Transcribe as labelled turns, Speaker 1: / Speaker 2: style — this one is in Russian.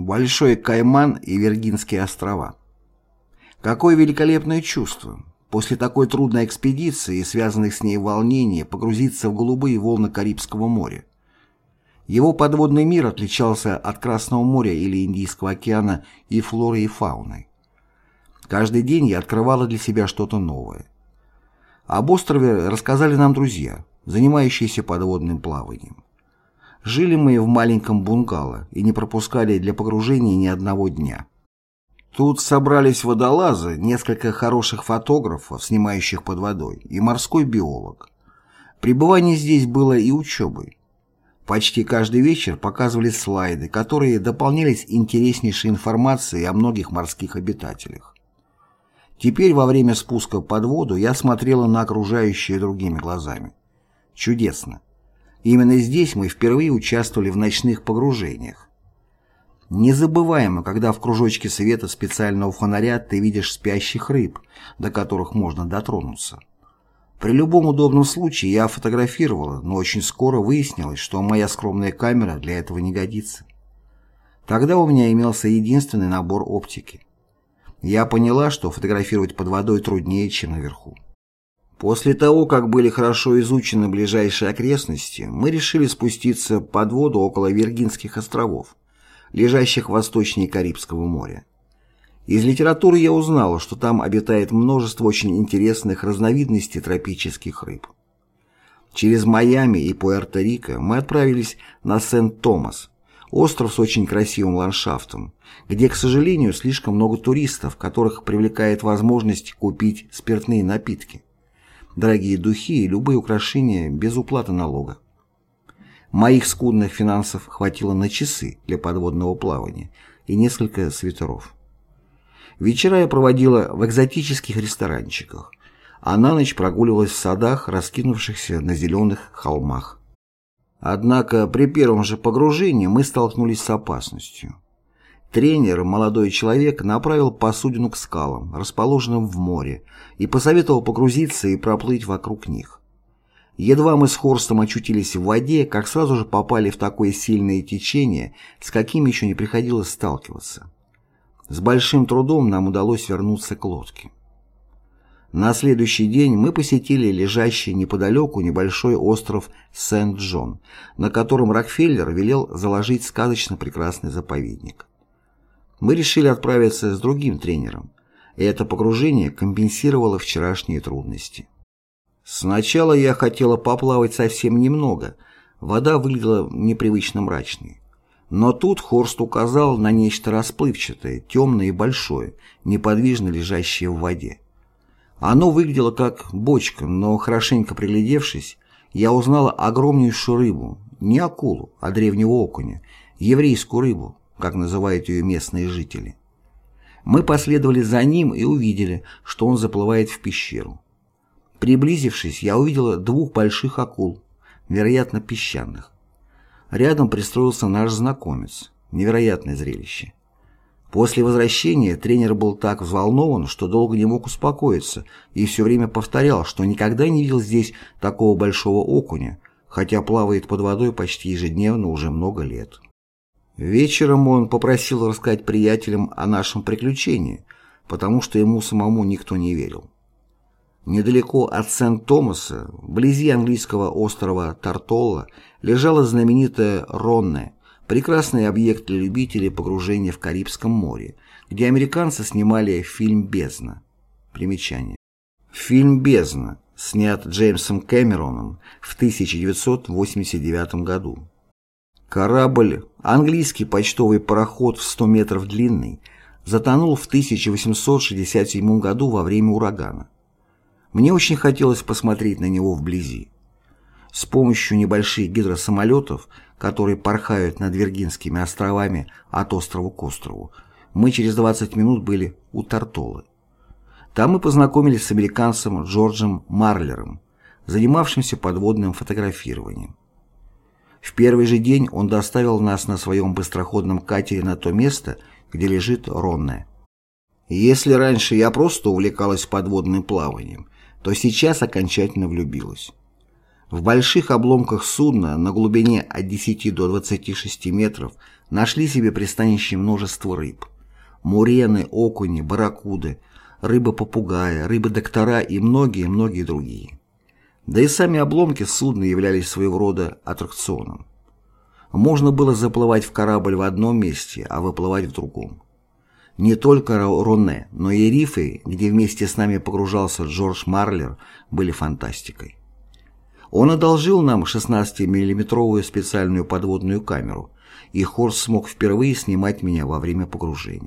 Speaker 1: Большой Кайман и Виргинские острова. Какое великолепное чувство! После такой трудной экспедиции и связанных с ней волнений погрузиться в голубые волны Карибского моря. Его подводный мир отличался от Красного моря или Индийского океана и флорой, и фауной. Каждый день я открывала для себя что-то новое. Об острове рассказали нам друзья, занимающиеся подводным плаванием. Жили мы в маленьком бунгало и не пропускали для погружения ни одного дня. Тут собрались водолазы, несколько хороших фотографов, снимающих под водой, и морской биолог. Пребывание здесь было и учебой. Почти каждый вечер показывали слайды, которые дополнялись интереснейшей информацией о многих морских обитателях. Теперь во время спуска под воду я смотрела на окружающее другими глазами. Чудесно. Именно здесь мы впервые участвовали в ночных погружениях. Незабываемо, когда в кружочке света специального фонаря ты видишь спящих рыб, до которых можно дотронуться. При любом удобном случае я фотографировала, но очень скоро выяснилось, что моя скромная камера для этого не годится. Тогда у меня имелся единственный набор оптики. Я поняла, что фотографировать под водой труднее, чем наверху. После того, как были хорошо изучены ближайшие окрестности, мы решили спуститься под воду около Виргинских островов, лежащих восточнее Карибского моря. Из литературы я узнала, что там обитает множество очень интересных разновидностей тропических рыб. Через Майами и Пуэрто-Рико мы отправились на Сент-Томас, остров с очень красивым ландшафтом, где, к сожалению, слишком много туристов, которых привлекает возможность купить спиртные напитки дорогие духи и любые украшения без уплаты налога. Моих скудных финансов хватило на часы для подводного плавания и несколько свитеров. Вечера я проводила в экзотических ресторанчиках, а на ночь прогуливалась в садах, раскинувшихся на зеленых холмах. Однако при первом же погружении мы столкнулись с опасностью. Тренер, молодой человек, направил посудину к скалам, расположенным в море, и посоветовал погрузиться и проплыть вокруг них. Едва мы с Хорстом очутились в воде, как сразу же попали в такое сильное течение, с каким еще не приходилось сталкиваться. С большим трудом нам удалось вернуться к лодке. На следующий день мы посетили лежащий неподалеку небольшой остров Сент-Джон, на котором Рокфеллер велел заложить сказочно прекрасный заповедник мы решили отправиться с другим тренером, и это погружение компенсировало вчерашние трудности. Сначала я хотела поплавать совсем немного, вода выглядела непривычно мрачной. Но тут Хорст указал на нечто расплывчатое, темное и большое, неподвижно лежащее в воде. Оно выглядело как бочка, но, хорошенько приглядевшись, я узнала огромнейшую рыбу, не акулу, а древнего окуня, еврейскую рыбу, как называют ее местные жители. Мы последовали за ним и увидели, что он заплывает в пещеру. Приблизившись, я увидела двух больших акул, вероятно, песчаных. Рядом пристроился наш знакомец. Невероятное зрелище. После возвращения тренер был так взволнован, что долго не мог успокоиться и все время повторял, что никогда не видел здесь такого большого окуня, хотя плавает под водой почти ежедневно уже много лет. Вечером он попросил рассказать приятелям о нашем приключении, потому что ему самому никто не верил. Недалеко от Сент-Томаса, вблизи английского острова Тартолла, лежала знаменитая Ронне, прекрасный объект для любителей погружения в Карибском море, где американцы снимали фильм «Бездна». Примечание. Фильм «Бездна» снят Джеймсом Кэмероном в 1989 году. Корабль, английский почтовый пароход в 100 метров длинный, затонул в 1867 году во время урагана. Мне очень хотелось посмотреть на него вблизи. С помощью небольших гидросамолетов, которые порхают над Виргинскими островами от острова к острову, мы через 20 минут были у Тартолы. Там мы познакомились с американцем Джорджем Марлером, занимавшимся подводным фотографированием. В первый же день он доставил нас на своем быстроходном катере на то место, где лежит Ронне. Если раньше я просто увлекалась подводным плаванием, то сейчас окончательно влюбилась. В больших обломках судна на глубине от 10 до 26 метров нашли себе пристанище множество рыб. Мурены, окуни, барракуды, рыба-попугая, рыбы-доктора и многие-многие другие. Да и сами обломки судна являлись своего рода аттракционом. Можно было заплывать в корабль в одном месте, а выплывать в другом. Не только Роне, но и рифы, где вместе с нами погружался Джордж Марлер, были фантастикой. Он одолжил нам 16-миллиметровую специальную подводную камеру, и Хорс смог впервые снимать меня во время погружения.